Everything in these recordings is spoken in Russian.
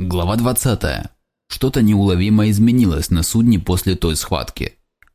Глава 20. Что-то неуловимо изменилось на судне после той схватки.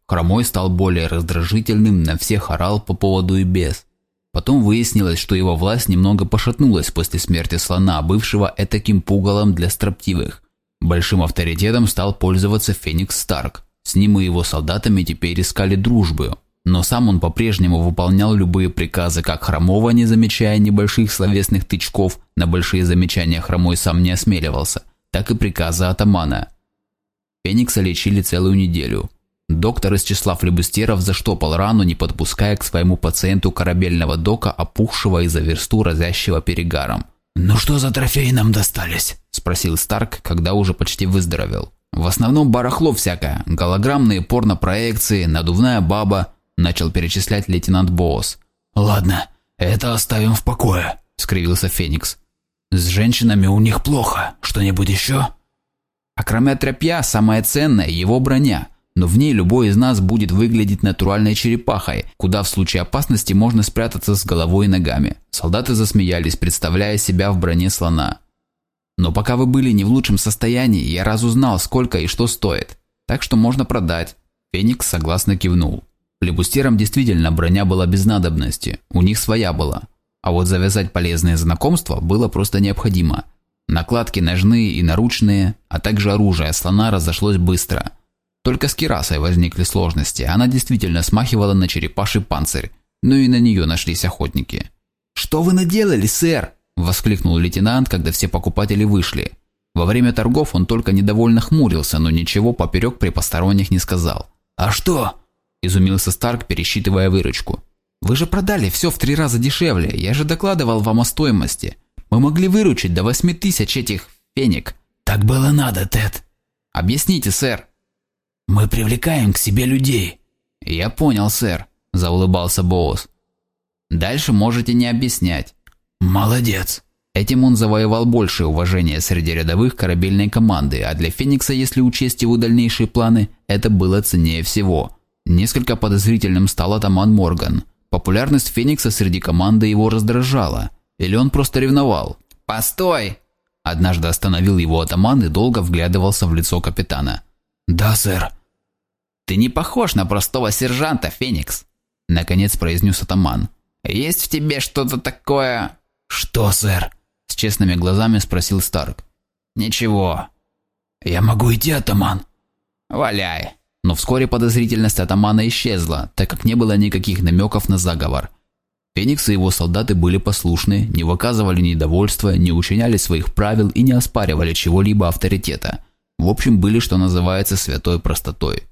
Хромой стал более раздражительным, на всех орал по поводу и без. Потом выяснилось, что его власть немного пошатнулась после смерти слона, бывшего этаким пугалом для строптивых. Большим авторитетом стал пользоваться Феникс Старк. С ним и его солдатами теперь искали дружбы, но сам он по-прежнему выполнял любые приказы как Хромова, не замечая небольших словесных тычков, на большие замечания Хромой сам не осмеливался, так и приказы атамана. Феникса лечили целую неделю. Доктор из числа флебустеров заштопал рану, не подпуская к своему пациенту корабельного дока, опухшего из-за версту, разящего перегаром. «Ну что за трофеи нам достались?» – спросил Старк, когда уже почти выздоровел. «В основном барахло всякое, голограммные порнопроекции, надувная баба, начал перечислять лейтенант Боос. «Ладно, это оставим в покое», – скривился Феникс. «С женщинами у них плохо. Что-нибудь еще?» А кроме тряпья, самое ценное – его броня. Но в ней любой из нас будет выглядеть натуральной черепахой, куда в случае опасности можно спрятаться с головой и ногами. Солдаты засмеялись, представляя себя в броне слона. Но пока вы были не в лучшем состоянии, я разузнал, сколько и что стоит. Так что можно продать. Феникс согласно кивнул. Флебустерам действительно броня была без надобности, у них своя была. А вот завязать полезные знакомства было просто необходимо. Накладки ножные и наручные, а также оружие слона разошлось быстро. Только с Кирасой возникли сложности, она действительно смахивала на черепаший панцирь, ну и на нее нашлись охотники. «Что вы наделали, сэр?» – воскликнул лейтенант, когда все покупатели вышли. Во время торгов он только недовольно хмурился, но ничего поперек при посторонних не сказал. «А что? Изумился Старк, пересчитывая выручку. «Вы же продали все в три раза дешевле. Я же докладывал вам о стоимости. Мы могли выручить до восьми тысяч этих феник». «Так было надо, Тед». «Объясните, сэр». «Мы привлекаем к себе людей». «Я понял, сэр», – заулыбался Боус. «Дальше можете не объяснять». «Молодец». Этим он завоевал большее уважение среди рядовых корабельной команды, а для Феникса, если учесть его дальнейшие планы, это было ценнее всего. Несколько подозрительным стал атаман Морган. Популярность Феникса среди команды его раздражала. Или он просто ревновал. «Постой!» Однажды остановил его атаман и долго вглядывался в лицо капитана. «Да, сэр». «Ты не похож на простого сержанта, Феникс», – наконец произнес атаман. «Есть в тебе что-то такое...» «Что, сэр?» – с честными глазами спросил Старк. «Ничего». «Я могу идти, атаман?» «Валяй». Но вскоре подозрительность атамана исчезла, так как не было никаких намеков на заговор. Феникс и его солдаты были послушны, не выказывали недовольства, не учиняли своих правил и не оспаривали чего-либо авторитета. В общем, были, что называется, святой простотой.